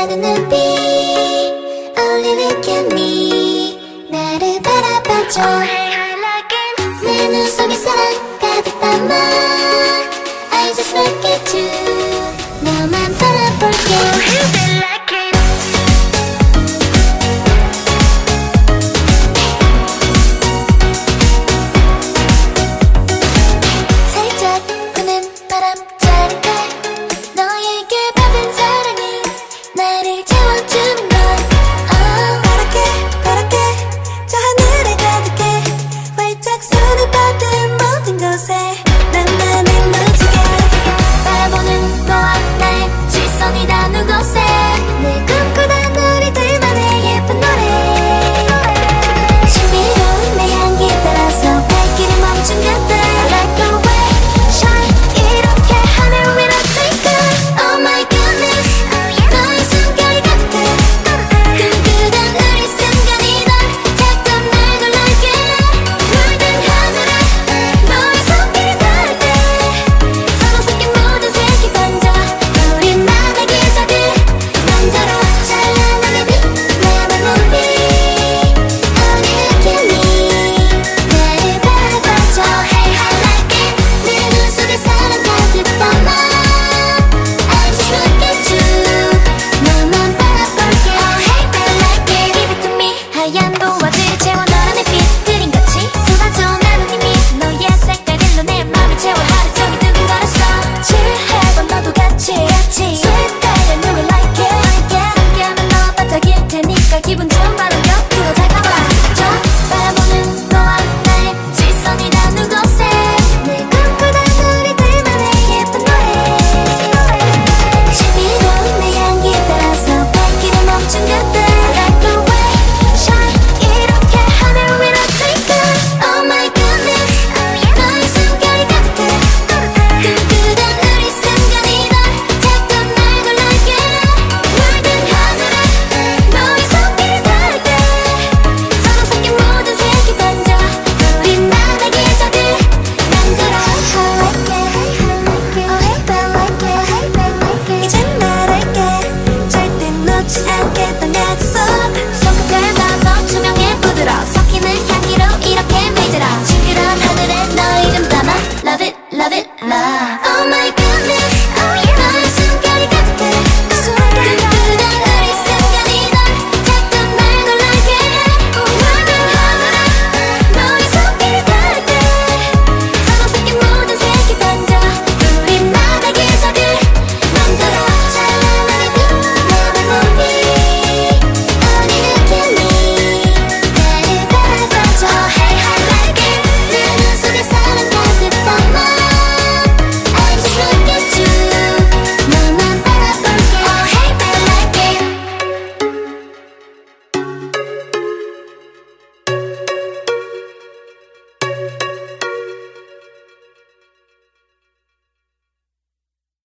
원하는 눈빛 어울리는 견미 나를 바라봐줘 내 눈 속에 사랑 가득 담아 언제나